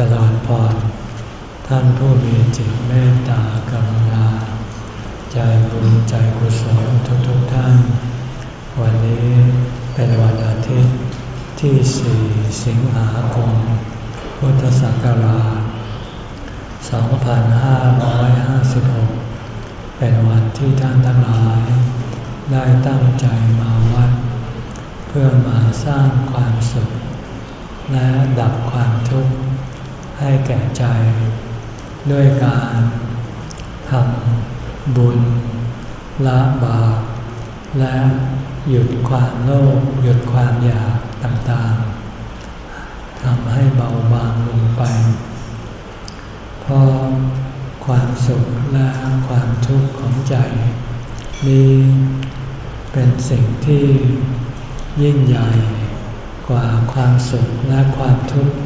จริญพร ท่านผู้มีจิตเมตตากรุณา ใจบุญใจกุศลทุกทุกท่าน วันนี้เป็นวันอาทิตย์ที่สี่สิงหาคม พุทธศักราช 2556 เป็นวันที่ท่านทั้งหลาย ได้ตั้งใจมาวัด เพื่อมาสร้างความสุข และดับความทุกข์ ให้แก่ใจ ด้วยการทำบุญ ละบาปและหยุดความโลภหยุดความอยากต่างๆทำให้เบาบางลงไป เพราะความสุขและความทุกข์ของใจ นี้เป็นสิ่งที่ยิ่งใหญ่กว่าความสุขและความทุกข์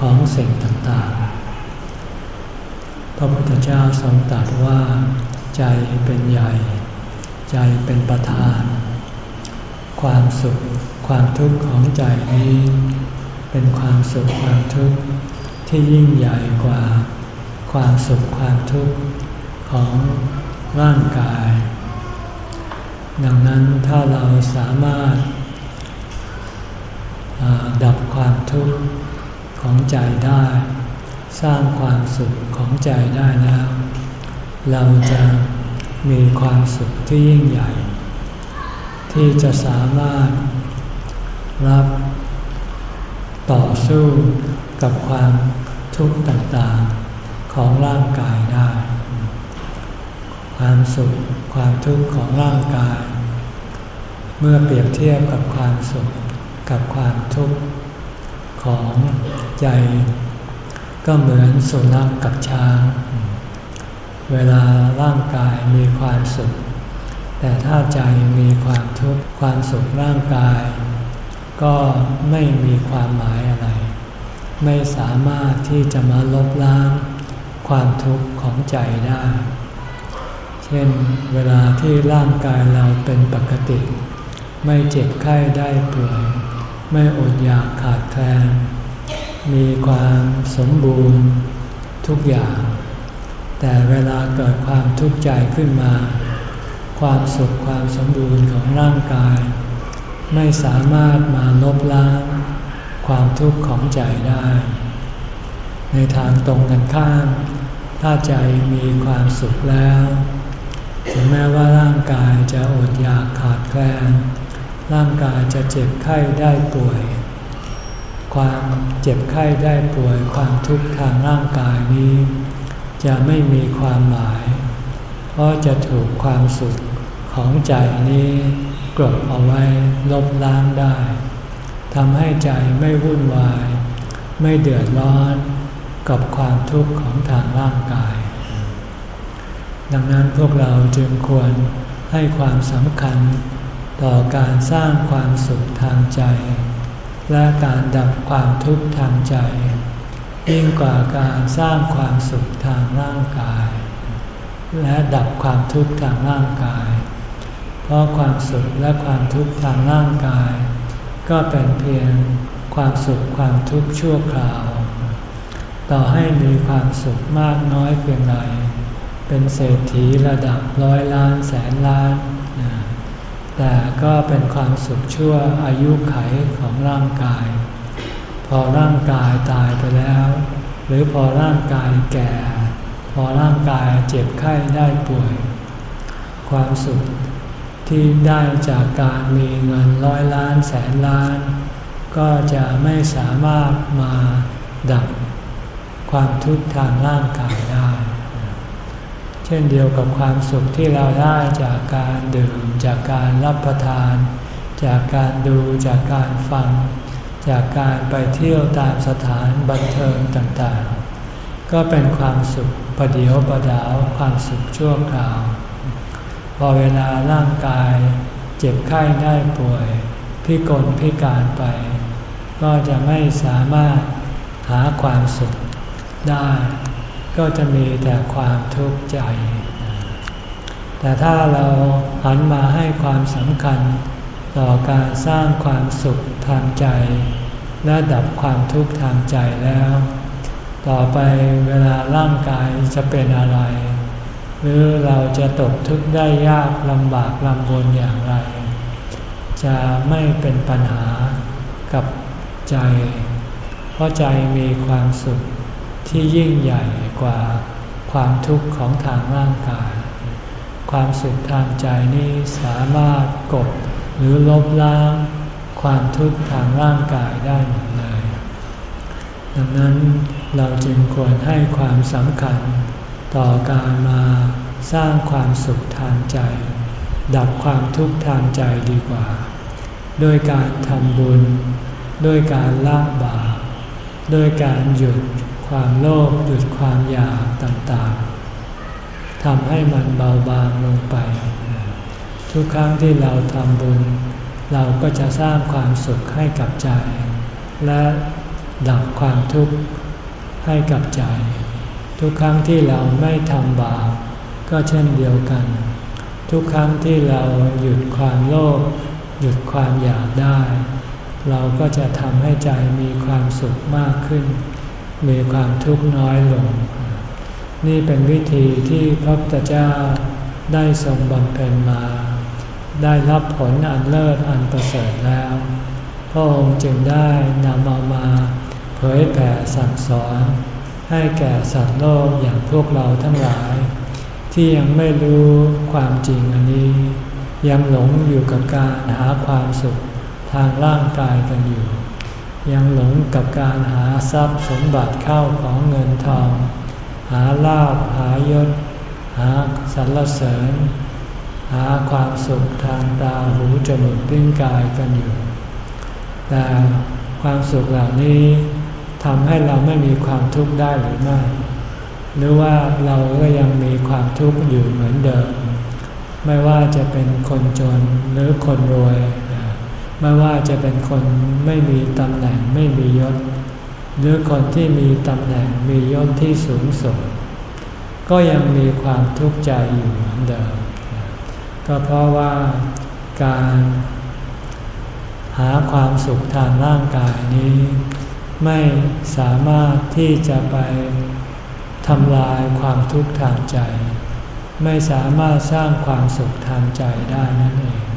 ของสิ่งต่างๆ พระพุทธเจ้าทรงตรัสว่า ใจเป็นใหญ่ ใจเป็นประธาน ความสุขความทุกข์ของใจนี้ เป็นความสุขความทุกข์ที่ยิ่งใหญ่กว่า ความสุขความทุกข์ของร่างกาย ดังนั้นถ้าเราสามารถดับความทุกข์ ของใจได้ สร้างความสุขของใจได้แล้ว เราจะมีความสุขที่ยิ่งใหญ่ ที่จะสามารถรับต่อสู้กับความทุกข์ต่างๆของร่างกายได้ ความสุขความทุกข์ของร่างกาย เมื่อเปรียบเทียบกับความสุขกับความทุกข์ ของใจ ก็เหมือนสุนัขกกับช้าง เวลาร่างกายมีความสุข แต่ถ้าใจมีความทุกข์ความสุขร่างกาย ก็ไม่มีความหมายอะไร ไม่สามารถที่จะมาลบล้างความทุกข์ของใจได้ เช่น เวลาที่ร่างกายเราเป็นปกติ ไม่เจ็บไข้ได้ป่วย ไม่อดอยากขาดแคลน มีความสมบูรณ์ทุกอย่าง แต่เวลาเกิดความทุกข์ใจขึ้นมา ความสุขความสมบูรณ์ของร่างกาย ไม่สามารถมาลบล้างความทุกข์ของใจได้ ในทางตรงกันข้าม ถ้าใจมีความสุขแล้ว ถึงแม้ว่าร่างกายจะอดอยากขาดแคลน ร่างกายจะเจ็บไข้ได้ป่วย ความเจ็บไข้ได้ป่วย ความทุกข์ทางร่างกายนี้ จะไม่มีความหมาย เพราะจะถูกความสุขของใจนี้กลบเอาไว้ลบล้างได้ทำให้ใจไม่วุ่นวาย ไม่เดือดร้อนกับความทุกข์ของทางร่างกาย ดังนั้นพวกเราจึงควรให้ความสำคัญ ต่อการสร้างความสุขทางใจ และการดับความทุกข์ทางใจ ยิ่งกว่าการสร้างความสุขทางร่างกาย และดับความทุกข์ทางร่างกาย เพราะความสุขและความทุกข์ทางร่างกาย ก็เป็นเพียงความสุขความทุกข์ชั่วคราว ต่อให้มีความสุขมากน้อยเพียงไรเป็นเศรษฐีระดับร้อยล้านแสนล้าน แต่ก็เป็นความสุขชั่วอายุไขของร่างกาย พอร่างกายตายไปแล้ว หรือพอร่างกายแก่ พอร่างกายเจ็บไข้ได้ป่วย ความสุขที่ได้จากการมีเงินร้อยล้านแสนล้าน ก็จะไม่สามารถมาดับความทุกข์ทางร่างกายได้ ช่นเดียวกับความสุขที่เราได้จากการดื่ม จากการรับประทาน จากการดูจากการฟัง จากการไปเที่ยวตามสถานบันเทิงต่างๆ ก็เป็นความสุขประเดียวประดาวความสุขชั่วคราว พอเวลาร่างกายเจ็บไข้ได้ป่วย พิกลพิการไป ก็จะไม่สามารถหาความสุขได้ ก็จะมีแต่ความทุกข์ใจ แต่ถ้าเราหันมาให้ความสำคัญต่อการสร้างความสุขทางใจ และดับความทุกข์ทางใจแล้ว ต่อไปเวลาร่างกายจะเป็นอะไร หรือเราจะตกทุกข์ได้ยากลำบากลำบนอย่างไร จะไม่เป็นปัญหากับใจ เพราะใจมีความสุขที่ยิ่งใหญ่ กว่าความทุกข์ของทางร่างกาย ความสุขทางใจนี้สามารถกบหรือลบล้างความทุกข์ทางร่างกายได้หมดเลย ดังนั้นเราจึงควรให้ความสำคัญต่อการมาสร้างความสุขทางใจ ดับความทุกข์ทางใจดีกว่า ด้วยการทำบุญ ด้วยการละบาปด้วยการหยุด ความโลภหยุดความอยากต่างๆทำให้มันเบาบางลงไป ทุกครั้งที่เราทำบุญ เราก็จะสร้างความสุขให้กับใจ และดับความทุกข์ให้กับใจ ทุกครั้งที่เราไม่ทำบาปก็เช่นเดียวกัน ทุกครั้งที่เราหยุดความโลภหยุดความอยากได้ เราก็จะทำให้ใจมีความสุขมากขึ้น มีความทุกข์น้อยลง นี่เป็นวิธีที่พระพุทธเจ้าได้ทรงบำเพ็ญมา ได้รับผลอันเลิศอันประเสริฐแล้ว พระองค์จึงได้นำเอามาเผยแผ่สั่งสอน ให้แก่สัตว์โลกอย่างพวกเราทั้งหลาย ที่ยังไม่รู้ความจริงอันนี้ ยังหลงอยู่กับการหาความสุขทางร่างกายกันอยู่ ยังหลงกับการหาทรัพย์สมบัติเข้าของเงินทอง หาลาภหายศ หาสรรเสริญ หาความสุขทางตาหูจมูกลิ้นกายกันอยู่ แต่ความสุขเหล่านี้ทำให้เราไม่มีความทุกข์ได้หรือไม่ หรือว่าเราก็ยังมีความทุกข์อยู่เหมือนเดิม ไม่ว่าจะเป็นคนจนหรือคนรวย ไม่ว่าจะเป็นคนไม่มีตำแหน่งไม่มียศ หรือคนที่มีตำแหน่งมียศที่สูงส่ง ก็ยังมีความทุกข์ใจอยู่เหมือนเดิม ก็เพราะว่าการหาความสุขทางร่างกายนี้ ไม่สามารถที่จะไปทำลายความทุกข์ทางใจ ไม่สามารถสร้างความสุขทางใจได้นั่นเอง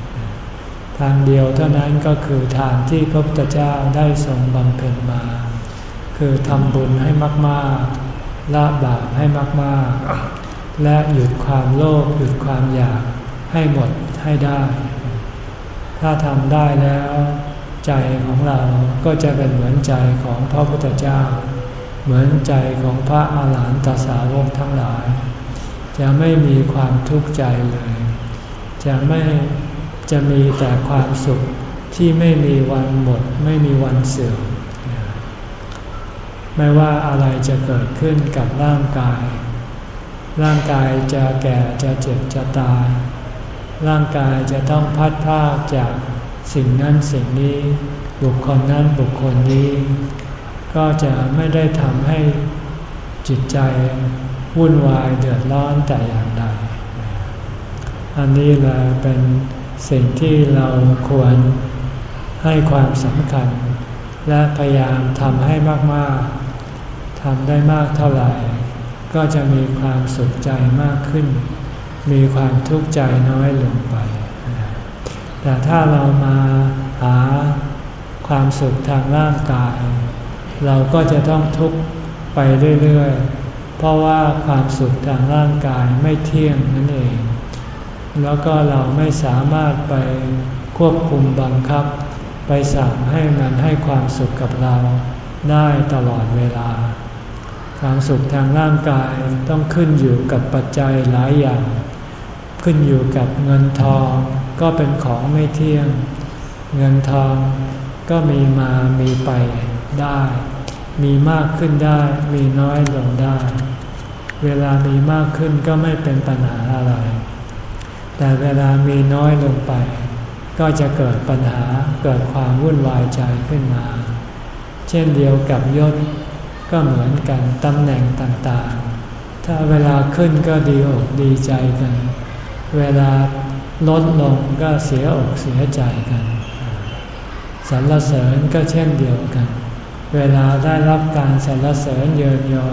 ทางเดียวเท่านั้นก็คือทางที่พระพุทธเจ้าได้ทรงบำเพ็ญมา คือทำบุญให้มากๆละบาปให้มากๆ และหยุดความโลภหยุดความอยากให้หมดให้ได้ ถ้าทำได้แล้ว ใจของเราก็จะเป็นเหมือนใจของพระพุทธเจ้า เหมือนใจของพระอาหารหันตสาวกทั้งหลาย จะไม่มีความทุกข์ใจเลย จะไม่ จะมีแต่ความสุขที่ไม่มีวันหมด ไม่มีวันเสื่อมไม่ว่าอะไรจะเกิดขึ้นกับร่างกาย ร่างกายจะแก่จะเจ็บจะตาย ร่างกายจะต้องพัดพลาดจากสิ่งนั้นสิ่งนี้ บุคคลนั้นบุคคลนี้ ก็จะไม่ได้ทำให้จิตใจวุ่นวายเดือดร้อนแต่อย่างใด อันนี้แหละเป็น สิ่งที่เราควรให้ความสำคัญ และพยายามทำให้มากๆทำได้มากเท่าไหร่ ก็จะมีความสุขใจมากขึ้น มีความทุกข์ใจน้อยลงไป แต่ถ้าเรามาหาความสุขทางร่างกาย เราก็จะต้องทุกข์ไปเรื่อยๆ เพราะว่าความสุขทางร่างกายไม่เที่ยงนั่นเอง แล้วก็เราไม่สามารถไปควบคุมบังคับ ไปสั่งให้มันให้ความสุขกับเราได้ตลอดเวลา ความสุขทางร่างกายต้องขึ้นอยู่กับปัจจัยหลายอย่าง ขึ้นอยู่กับเงินทองก็เป็นของไม่เที่ยง เงินทองก็มีมามีไปได้ มีมากขึ้นได้ มีน้อยลงได้ เวลามีมากขึ้นก็ไม่เป็นปัญหาอะไร แต่เวลามีน้อยลงไป ก็จะเกิดปัญหาเกิดความวุ่นวายใจขึ้นมา เช่นเดียวกับยศก็เหมือนกันตำแหน่งต่างๆ ถ้าเวลาขึ้นก็ดีอกดีใจกัน เวลาลดลงก็เสียอกเสียใจกันสรรเสริญก็เช่นเดียวกัน เวลาได้รับการสรรเสริญเยินยอ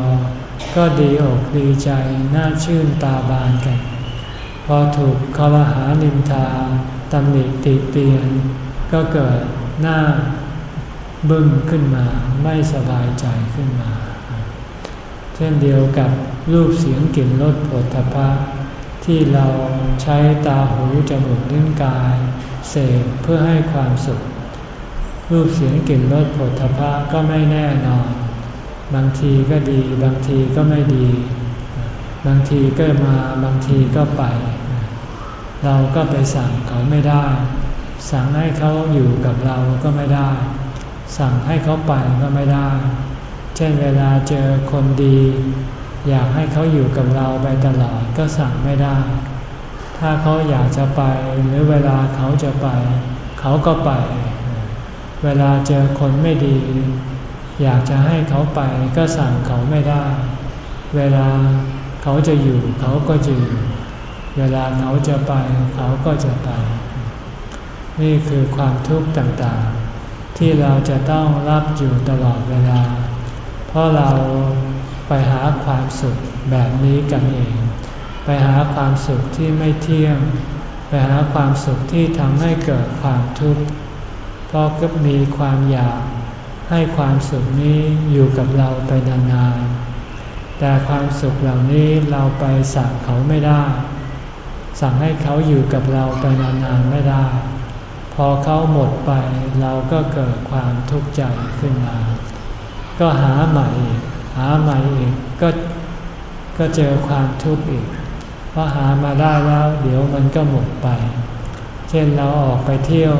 ก็ดีอกดีใจน่าชื่นตาบานกัน อถูกคอรหานิมทาตำหนิติเตียน ก็เกิดหน้าบึ้งขึ้นมาไม่สบายใจขึ้นมา เช่นเดียวกับรูปเสียงกลิ่นรสผลทพะที่เราใช้ตาหูจมูกลิ้นกาย เสพเพื่อให้ความสุข รูปเสียงกลิ่นรสผลทพะก็ไม่แน่นอน บางทีก็ดี บางทีก็ไม่ดี บางทีก็มาบางทีก็ไป เราก็ไปสั่งเขาไม่ได้ สั่งให้เขาอยู่กับเราก็ไม่ได้ สั่งให้เขาไปก็ไม่ได้ เช่นเวลาเจอคนดี อยากให้เขาอยู่กับเราไปตลอดก็สั่งไม่ได้ ถ้าเขาอยากจะไปหรือเวลาเขาจะไป เขาก็ไป เวลาเจอคนไม่ดี อยากจะให้เขาไปก็สั่งเขาไม่ได้ เวลาเขาจะอยู่เขาก็จะอยู่ เวลาเขาจะไปเขาก็จะไป นี่คือความทุกข์ต่างๆ ที่เราจะต้องรับอยู่ตลอดเวลา เพราะเราไปหาความสุขแบบนี้กันเอง ไปหาความสุขที่ไม่เที่ยง ไปหาความสุขที่ทำให้เกิดความทุกข์เพราะก็มีความอยากให้ความสุขนี้อยู่กับเราไปนานๆแต่ความสุขเหล่านี้เราไปสั่งเขาไม่ได้ สั่งให้เขาอยู่กับเราไปนานๆไม่ได้ พอเขาหมดไปเราก็เกิดความทุกข์ใจขึ้นมา ก็หาใหม่อีกหาใหม่อีกก็ก็เจอความทุกข์อีก เพราะหามาได้แล้วเดี๋ยวมันก็หมดไป เช่นเราออกไปเที่ยว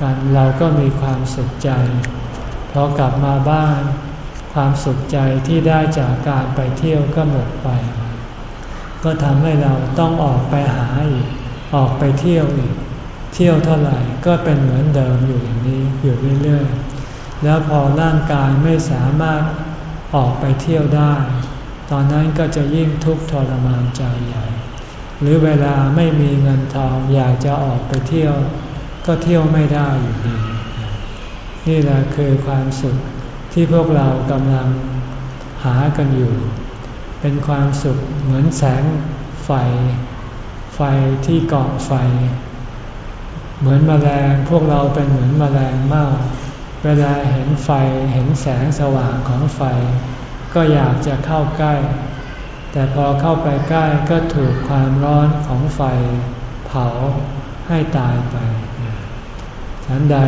กันเราก็มีความสุขใจพอกลับมาบ้าน ความสุขใจที่ได้จากการไปเที่ยวก็หมดไป ก็ทำให้เราต้องออกไปหาอีก ออกไปเที่ยวอีก เที่ยวเท่าไหร่ก็เป็นเหมือนเดิมอยู่อย่างนี้อยู่เรื่อยๆ แล้วพอร่างกายไม่สามารถออกไปเที่ยวได้ ตอนนั้นก็จะยิ่งทุกข์ทรมานใจใหญ่ หรือเวลาไม่มีเงินทองอยากจะออกไปเที่ยว ก็เที่ยวไม่ได้อยู่ดี นี่แหละคือความสุขที่พวกเรากำลังหากันอยู่ เป็นความสุขเหมือนแสงไฟ ไฟที่เกองไฟ เหมือนมแมลงพวกเราเป็นเหมือนมแมลงเม่าเวลาเห็นไฟเห็นแสงสว่างของไฟ ก็อยากจะเข้าใกล้ แต่พอเข้าไปใกล้ก็ถูกความร้อนของไฟ เผาให้ตายไปฉันใด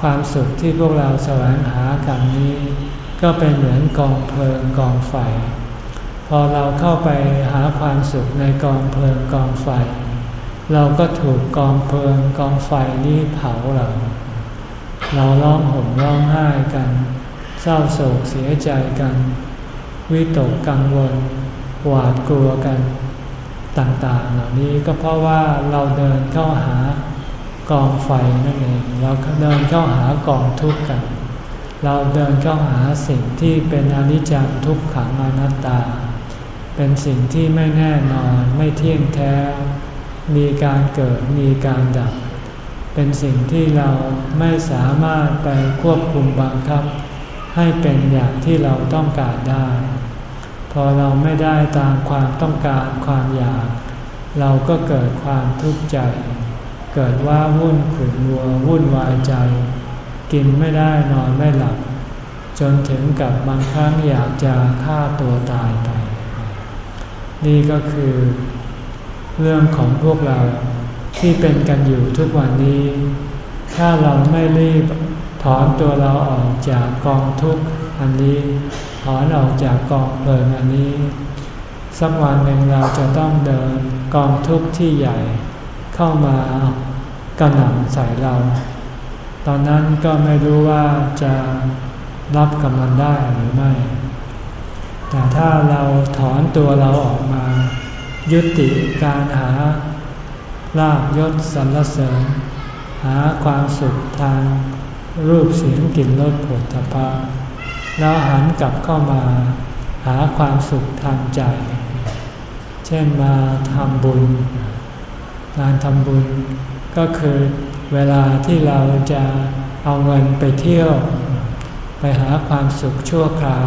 ความสุขที่พวกเราแสวงหากันนี้ ก็เป็นเหมือนกองเพลิงกองไฟ พอเราเข้าไปหาความสุขในกองเพลิงกองไฟ เราก็ถูกกองเพลิงกองไฟนี้เผาเรา เราร้องห่มร้องไห้กัน เศร้าโศกเสียใจกัน วิตกกังวล หวาดกลัวกัน ต่างๆ เหล่านี้ก็เพราะว่าเราเดินเข้าหากองไฟนั่นเองเราเดินเข้าหากองทุกข์กัน เราเดินเข้าหาสิ่งที่เป็นอนิจจังทุกขังอนัตตา เป็นสิ่งที่ไม่แน่นอนไม่เที่ยงแท้ มีการเกิดมีการดับ เป็นสิ่งที่เราไม่สามารถไปควบคุมบังคับ ให้เป็นอย่างที่เราต้องการได้ พอเราไม่ได้ตามความต้องการความอยาก เราก็เกิดความทุกข์ใจ เกิดว่าวุ่นขุ่นวัววุ่นวายใจ กินไม่ได้นอนไม่หลับ จนถึงกับบางครั้งอยากจะฆ่าตัวตายไป นี่ก็คือเรื่องของพวกเราที่เป็นกันอยู่ทุกวันนี้ ถ้าเราไม่รีบถอนตัวเราออกจากกองทุกข์อันนี้ ถอนออกจากกองเพลิงอันนี้ สักวันหนึ่งเราจะต้องเดินกองทุกข์ที่ใหญ่เข้ามากระหน่ำใส่เรา ตอนนั้นก็ไม่รู้ว่าจะรับกับมันได้หรือไม่ แต่ถ้าเราถอนตัวเราออกมา ยุติการหาลาบยศสรรเสริญ หาความสุขทางรูปเสียงกลิ่นรสผลตภะแล้วหันกลับเข้ามา หาความสุขทางใจ เช่นมาทำบุญงานทำบุญก็คือเวลาที่เราจะเอาเงินไปเที่ยว ไปหาความสุขชั่วคราว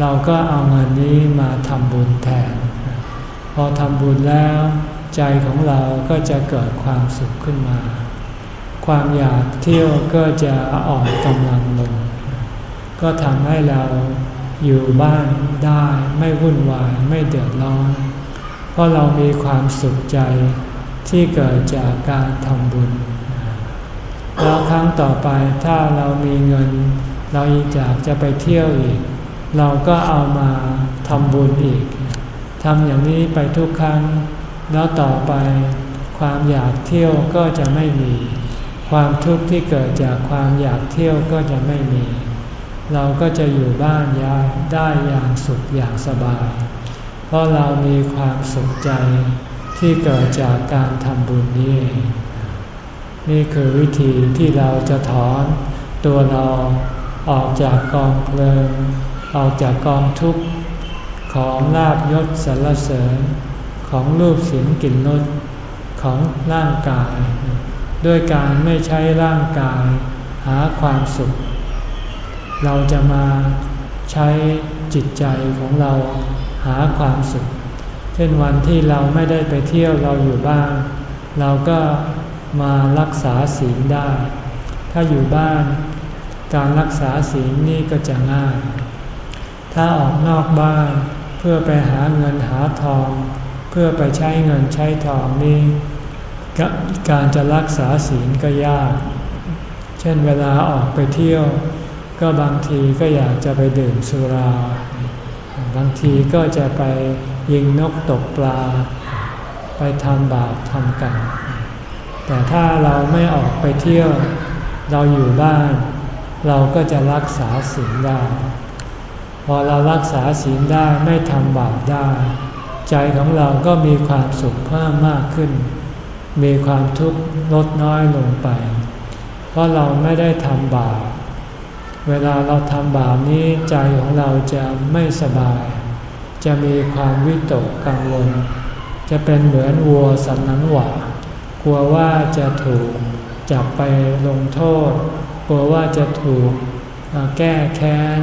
เราก็เอาเงินนี้มาทำบุญแทน พอทำบุญแล้วใจของเราก็จะเกิดความสุขขึ้นมา ความอยากเที่ยวก็จะอ่อนกำลังลง ก็ทำให้เราอยู่บ้านได้ไม่วุ่นวายไม่เดือดร้อน เพราะเรามีความสุขใจที่เกิดจากการทำบุญ แล้วครั้งต่อไปถ้าเรามีเงิน เราอยากจะไปเที่ยวอีก เราก็เอามาทำบุญอีกทำอย่างนี้ไปทุกครั้ง แล้วต่อไปความอยากเที่ยวก็จะไม่มี ความทุกข์ที่เกิดจากความอยากเที่ยวก็จะไม่มี เราก็จะอยู่บ้านยาได้อย่างสุขอย่างสบาย เพราะเรามีความสุขใจที่เกิดจากการทำบุญนี้ นี่คือวิธีที่เราจะถอนตัวเราออกจากกองเพลิง ออกจากกองทุกข์ของลาบยศสรรเสริญ ของรูปเสียงกลิ่นรสของร่างกาย ด้วยการไม่ใช้ร่างกายหาความสุข เราจะมาใช้จิตใจของเราหาความสุข เช่นวันที่เราไม่ได้ไปเที่ยวเราอยู่บ้าน เราก็มารักษาศีลได้ ถ้าอยู่บ้าน การรักษาศีลนี่ก็จะง่าย ถ้าออกนอกบ้านเพื่อไปหาเงินหาทอง เพื่อไปใช้เงินใช้ทองนี่การจะรักษาศีลก็ยาก เช่นเวลาออกไปเที่ยว ก็บางทีก็อยากจะไปดื่มสุรา บางทีก็จะไปยิงนกตกปลา ไปทำบาปทำกรรมแต่ถ้าเราไม่ออกไปเที่ยว เราอยู่บ้าน เราก็จะรักษาศีลได้ พอเรารักษาศีลได้ไม่ทำบาปได้ ใจของเราก็มีความสุขเพิ่มมากขึ้น มีความทุกข์ลดน้อยลงไป เพราะเราไม่ได้ทำบาปเวลาเราทำบาปนี้ใจของเราจะไม่สบาย จะมีความวิตกกังวล จะเป็นเหมือนวัวสันนันหวากลัวว่าจะถูกจับไปลงโทษ กลัวว่าจะถูกแก้แค้น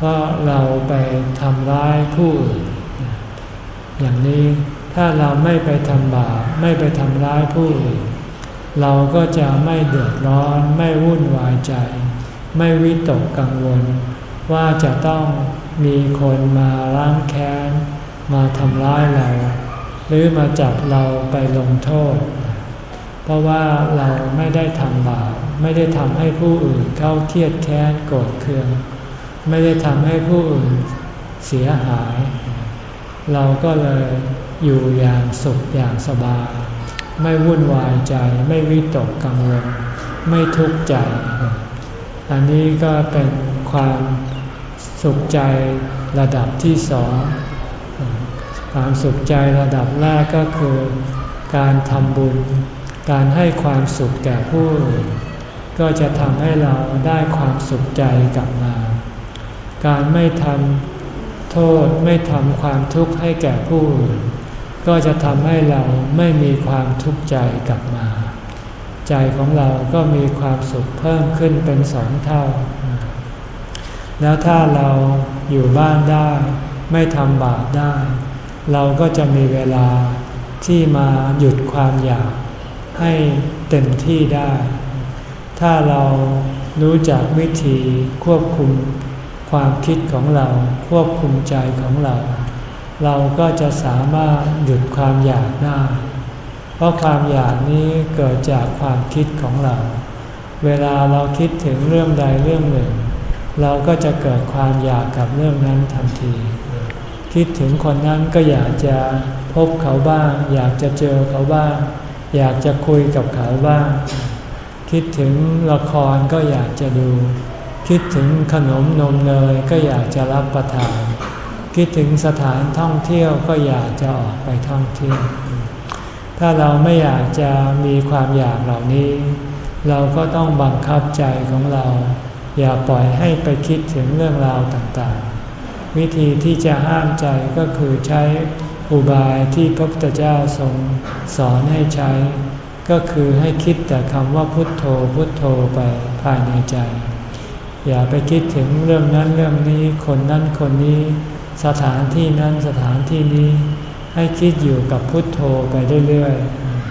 เพราะเราไปทำร้ายผู้อื่นอย่างนี้ถ้าเราไม่ไปทำบาปไม่ไปทำร้ายผู้อื่นเราก็จะไม่เดือดร้อนไม่วุ่นวายใจ ไม่วิตกกังวล ว่าจะต้องมีคนมาล้างแค้น มาทำร้ายเรา หรือมาจับเราไปลงโทษ เพราะว่าเราไม่ได้ทำบาปไม่ได้ทำให้ผู้อื่นเข้าเทียดแค้นโกรธเคือง ไม่ได้ทำให้ผู้อื่นเสียหาย เราก็เลยอยู่อย่างสุขอย่างสบาย ไม่วุ่นวายใจไม่วิตกกังวลไม่ทุกข์ใจ อันนี้ก็เป็นความสุขใจระดับที่สองความสุขใจระดับแรกก็คือ การทำบุญ การให้ความสุขแก่ผู้อื่นก็จะทำให้เราได้ความสุขใจกลับมา การไม่ทำโทษไม่ทำความทุกข์ให้แก่ผู้อื่นก็จะทำให้เราไม่มีความทุกข์ใจกลับมา ใจของเราก็มีความสุขเพิ่มขึ้นเป็นสองเท่า แล้วถ้าเราอยู่บ้านได้ ไม่ทำบาปได้ เราก็จะมีเวลาที่มาหยุดความอยากให้เต็มที่ได้ ถ้าเรารู้จักวิธีควบคุม ความคิดของเราควบคุมใจของเรา เราก็จะสามารถหยุดความอยากได้เพราะความอยากนี้เกิดจากความคิดของเรา เวลาเราคิดถึงเรื่องใดเรื่องหนึ่ง เราก็จะเกิดความอยากกับเรื่องนั้นทันที คิดถึงคนนั้นก็อยากจะพบเขาบ้าง อยากจะเจอเขาบ้าง อยากจะคุยกับเขาบ้าง คิดถึงละครก็อยากจะดู คิดถึงขนมนมเนยก็อยากจะรับประทาน คิดถึงสถานท่องเที่ยวก็อยากจะออกไปท่องเที่ยว ถ้าเราไม่อยากจะมีความอยากเหล่านี้ เราก็ต้องบังคับใจของเรา อย่าปล่อยให้ไปคิดถึงเรื่องราวต่างๆ วิธีที่จะห้ามใจก็คือใช้อุบายที่พระพุทธเจ้าทรงสอนให้ใช้ ก็คือให้คิดแต่คำว่าพุทโธพุทโธไปภายในใจ อย่าไปคิดถึงเรื่องนั้นเรื่องนี้ คนนั้นคนนี้ สถานที่นั้นสถานที่นี้ ให้คิดอยู่กับพุทโธไปเรื่อย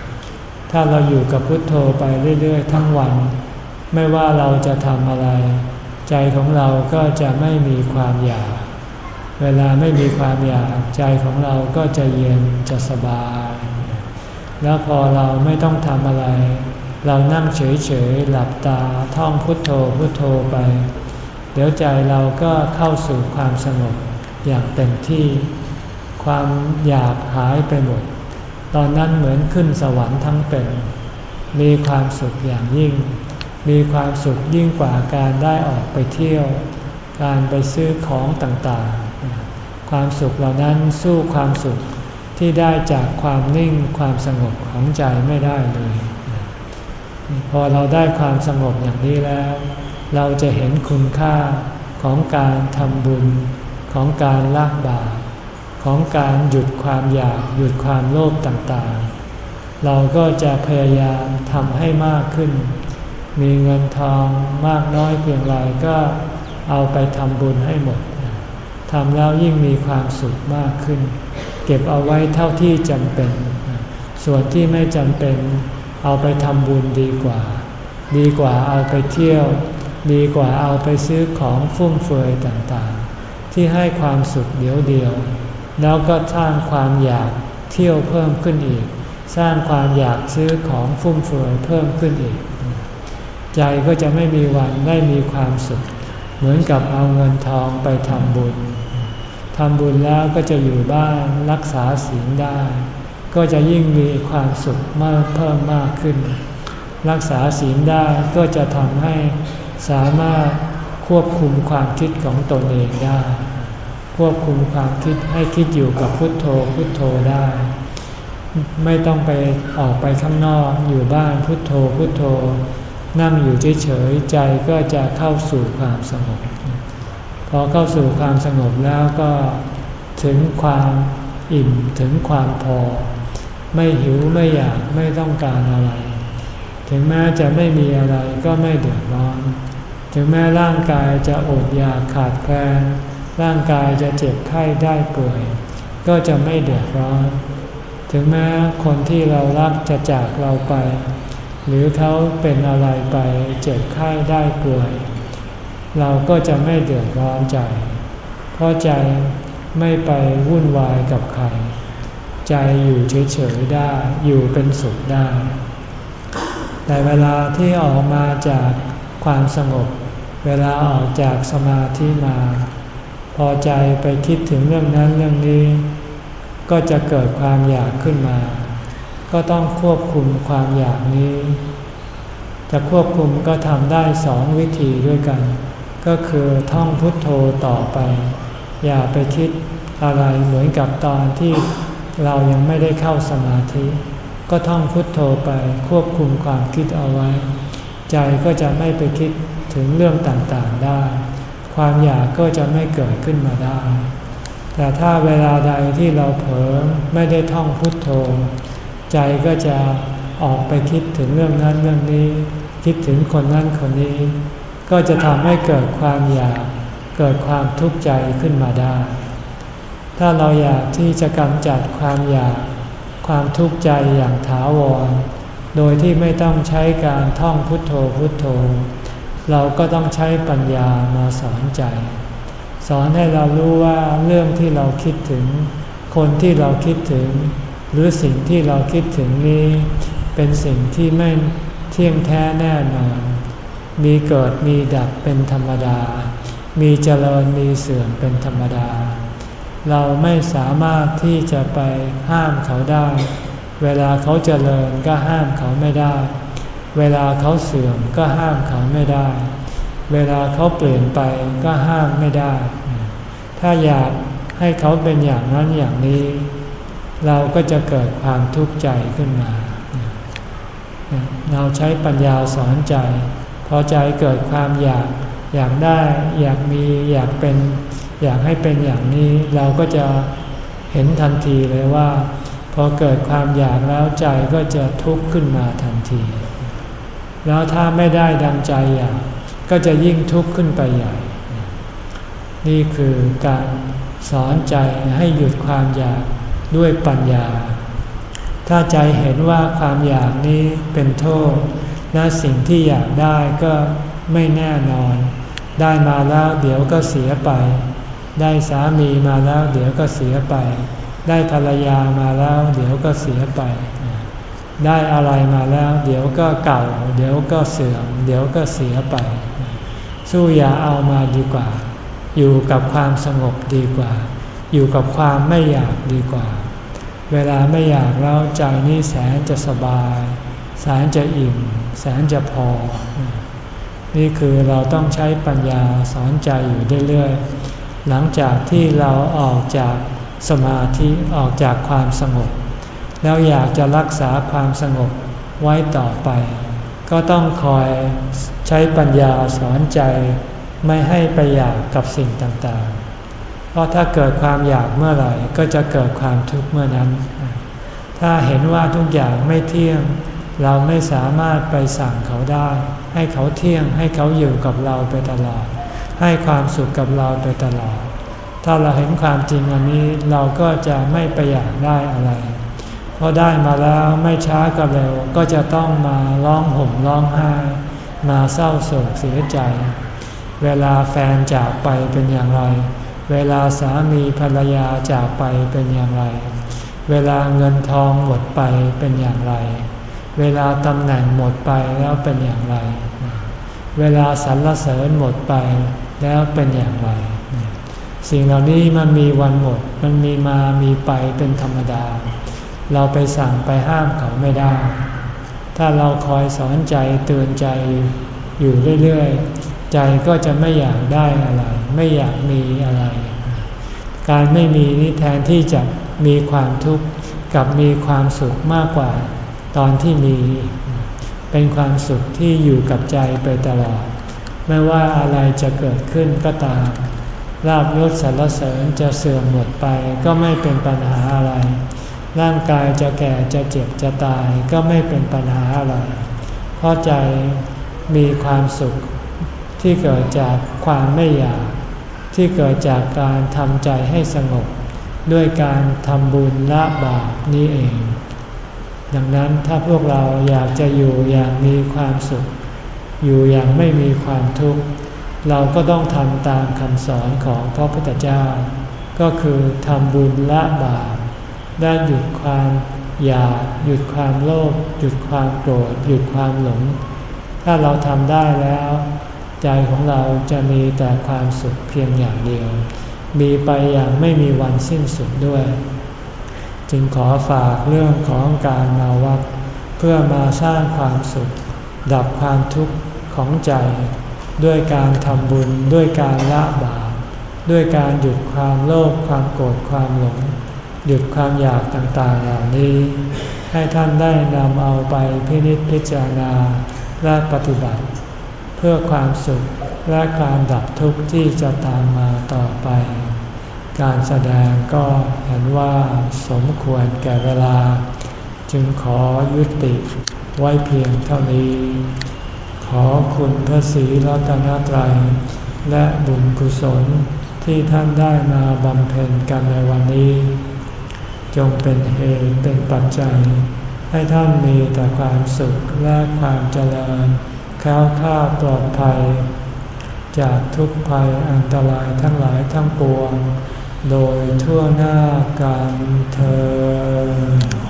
ๆ ถ้าเราอยู่กับพุทโธไปเรื่อยๆ ทั้งวัน ไม่ว่าเราจะทำอะไร ใจของเราก็จะไม่มีความอยาก เวลาไม่มีความอยากใจของเราก็จะเย็นจะสบาย แล้วพอเราไม่ต้องทำอะไร เรานั่งเฉยๆหลับตาท่องพุทโธพุทโธไป เดี๋ยวใจเราก็เข้าสู่ความสงบอย่างเต็มที่ ความอยากหายไปหมด ตอนนั้นเหมือนขึ้นสวรรค์ทั้งเป็น มีความสุขอย่างยิ่ง มีความสุขยิ่งกว่าการได้ออกไปเที่ยว การไปซื้อของต่างๆ ความสุขเหล่านั้นสู้ความสุขที่ได้จากความนิ่งความสงบของใจไม่ได้เลย พอเราได้ความสงบอย่างนี้แล้ว เราจะเห็นคุณค่าของการทำบุญ ของการละบาปของการหยุดความอยากหยุดความโลภต่างๆ เราก็จะพยายามทำให้มากขึ้น มีเงินทองมากน้อยเพียงไรก็เอาไปทำบุญให้หมดทำแล้วยิ่งมีความสุขมากขึ้น เก็บเอาไว้เท่าที่จำเป็น ส่วนที่ไม่จำเป็น เอาไปทำบุญดีกว่า ดีกว่าเอาไปเที่ยว ดีกว่าเอาไปซื้อของฟุ่มเฟือยต่างๆ ที่ให้ความสุขเดียวเดียว แล้วก็สร้างความอยากเที่ยวเพิ่มขึ้นอีก สร้างความอยากซื้อของฟุ่มเฟือยเพิ่มขึ้นอีก ใจก็จะไม่มีวันได้มีความสุข เหมือนกับเอาเงินทองไปทำบุญทำบุญแล้วก็จะอยู่บ้านรักษาศีลได้ ก็จะยิ่งมีความสุขมากเพิ่มมากขึ้น รักษาศีลได้ก็จะทำให้สามารถควบคุมความคิดของตนเองได้ ควบคุมความคิดให้คิดอยู่กับพุทโธพุทโธได้ ไม่ต้องไปออกไปข้างนอกอยู่บ้านพุทโธพุทโธ นั่งอยู่เฉยๆใจก็จะเข้าสู่ความสงบ พอเข้าสู่ความสงบแล้วก็ถึงความอิ่มถึงความพอ ไม่หิวไม่อยากไม่ต้องการอะไร ถึงแม้จะไม่มีอะไรก็ไม่เดือดร้อน ถึงแม้ร่างกายจะอดอยากขาดแคลนร่างกายจะเจ็บไข้ได้ป่วย ก็จะไม่เดือดร้อน ถึงแม้คนที่เรารักจะจากเราไป หรือเขาเป็นอะไรไปเจ็บไข้ได้ป่วย เราก็จะไม่เดือดร้อนใจ เพราะใจไม่ไปวุ่นวายกับใคร ใจอยู่เฉยๆได้อยู่เป็นสุขได้ แต่เวลาที่ออกมาจากความสงบ เวลาออกจากสมาธิมา พอใจไปคิดถึงเรื่องนั้นเรื่องนี้ ก็จะเกิดความอยากขึ้นมา ก็ต้องควบคุมความอยากนี้ จะควบคุมก็ทำได้สองวิธีด้วยกัน ก็คือท่องพุทโธต่อไป อย่าไปคิดอะไรเหมือนกับตอนที่ เรายังไม่ได้เข้าสมาธิ ก็ท่องพุทโธไปควบคุมความคิดเอาไว้ ใจก็จะไม่ไปคิดถึงเรื่องต่างๆได้ ความอยากก็จะไม่เกิดขึ้นมาได้ แต่ถ้าเวลาใดที่เราเผลอไม่ได้ท่องพุทโธ ใจก็จะออกไปคิดถึงเรื่องนั้นเรื่องนี้ คิดถึงคนนั้นคนนี้ ก็จะทำให้เกิดความอยาก เกิดความทุกข์ใจขึ้นมาได้ ถ้าเราอยากที่จะกำจัดความอยาก ความทุกข์ใจอย่างถาวร โดยที่ไม่ต้องใช้การท่องพุทโธพุทโธ เราก็ต้องใช้ปัญญามาสอนใจ สอนให้เรารู้ว่าเรื่องที่เราคิดถึง คนที่เราคิดถึง หรือสิ่งที่เราคิดถึงนี้ เป็นสิ่งที่ไม่เที่ยงแท้แน่นอน มีเกิดมีดับเป็นธรรมดา มีเจริญมีเสื่อมเป็นธรรมดา เราไม่สามารถที่จะไปห้ามเขาได้ เวลาเขาเจริญก็ห้ามเขาไม่ได้ เวลาเขาเสื่อมก็ห้ามเขาไม่ได้ เวลาเขาเปลี่ยนไปก็ห้ามไม่ได้ ถ้าอยากให้เขาเป็นอย่างนั้นอย่างนี้ เราก็จะเกิดความทุกข์ใจขึ้นมา เราใช้ปัญญาสอนใจ พอใจเกิดความอยาก อยากได้ อยากมี อยากเป็น อยากให้เป็นอย่างนี้เราก็จะเห็นทันทีเลยว่า พอเกิดความอยากแล้วใจก็จะทุกข์ขึ้นมาทันที แล้วถ้าไม่ได้ดังใจอยากก็จะยิ่งทุกข์ขึ้นไปใหญ่ นี่คือการสอนใจให้หยุดความอยากด้วยปัญญา ถ้าใจเห็นว่าความอยากนี้เป็นโทษ และสิ่งที่อยากได้ก็ไม่แน่นอน ได้มาแล้วเดี๋ยวก็เสียไป ได้สามีมาแล้ว เดี๋ยวก็เสียไป ได้ภรรยามาแล้ว เดี๋ยวก็เสียไป ได้อะไรมาแล้ว เดี๋ยวก็เก่า เดี๋ยวก็เสื่อม เดี๋ยวก็เสียไป สู้อย่าเอามาดีกว่า อยู่กับความสงบดีกว่า อยู่กับความไม่อยากดีกว่า เวลาไม่อยากแล้วใจนี่แสนจะสบาย แสนจะอิ่ม แสนจะพอ นี่คือเราต้องใช้ปัญญาสอนใจอยู่เรื่อยๆ หลังจากที่เราออกจากสมาธิออกจากความสงบ แล้วอยากจะรักษาความสงบไว้ต่อไป ก็ต้องคอยใช้ปัญญาสอนใจไม่ให้ไปอยากกับสิ่งต่างๆ เพราะถ้าเกิดความอยากเมื่อไหร่ก็จะเกิดความทุกข์เมื่อนั้น ถ้าเห็นว่าทุกอย่างไม่เที่ยง เราไม่สามารถไปสั่งเขาได้ ให้เขาเที่ยงให้เขาอยู่กับเราไปตลอด ให้ความสุขกับเราไปตลอด ถ้าเราเห็นความจริงอันนี้เราก็จะไม่ไปอยากได้อะไร เพอได้มาแล้วไม่ช้าก็เร็วก็จะต้องมาร้องห่มร้องไห้ มาเศร้าโศกเสียใจ เวลาแฟนจากไปเป็นอย่างไร เวลาสามีภรรยาจากไปเป็นอย่างไร เวลาเงินทองหมดไปเป็นอย่างไร เวลาตำแหน่งหมดไปแล้วเป็นอย่างไร เวลาสรรเสริญหมดไป แล้วเป็นอย่างไร สิ่งเหล่านี้มันมีวันหมด มันมีมามีไปเป็นธรรมดา เราไปสั่งไปห้ามเขาไม่ได้ ถ้าเราคอยสอนใจเตือนใจอยู่เรื่อยๆ ใจก็จะไม่อยากได้อะไร ไม่อยากมีอะไร การไม่มีนี่แทนที่จะมีความทุกข์กับมีความสุขมากกว่าตอนที่มี เป็นความสุขที่อยู่กับใจไปตลอด ไม่ว่าอะไรจะเกิดขึ้นก็ตามลาบยศสรรเสริญจะเสื่อมหมดไปก็ไม่เป็นปัญหาอะไร ร่างกายจะแก่จะเจ็บจะตายก็ไม่เป็นปัญหาอะไร เพราะใจมีความสุขที่เกิดจากความไม่อยาก ที่เกิดจากการทำใจให้สงบ ด้วยการทำบุญละบาปนี้เอง ดังนั้นถ้าพวกเราอยากจะอยู่อย่างมีความสุข อยู่อย่างไม่มีความทุกข์ เราก็ต้องทำตามคำสอนของพระพุทธเจ้า ก็คือทำบุญละบาปได้หยุดความอยากหยุดความโลภหยุดความโกรธหยุดความหลง ถ้าเราทำได้แล้ว ใจของเราจะมีแต่ความสุขเพียงอย่างเดียว มีไปอย่างไม่มีวันสิ้นสุดด้วย จึงขอฝากเรื่องของการมาวัดเพื่อมาสร้างความสุข ดับความทุกข์ของใจ ด้วยการทำบุญด้วยการละบาปด้วยการหยุดความโลภความโกรธความหลง หยุดความอยากต่างๆเหล่านี้ ให้ท่านได้นำเอาไปพินิจพิจารณาและปฏิบัติ เพื่อความสุขและการดับทุกข์ที่จะตามมาต่อไป การแสดงก็เห็นว่าสมควรแก่เวลา จึงขอยุติ ไว้เพียงเท่านี้ ขอคุณพระศรีรัตนตรัย และบุญกุศลที่ท่านได้มาบำเพ็ญกันในวันนี้ จงเป็นเหตุเป็นปัจจัย ให้ท่านมีแต่ความสุขและความเจริญแค้วค่าปลอดภัย จากทุกภัยอันตรายทั้งหลายทั้งปวง โดยทั่วหน้ากันเธอ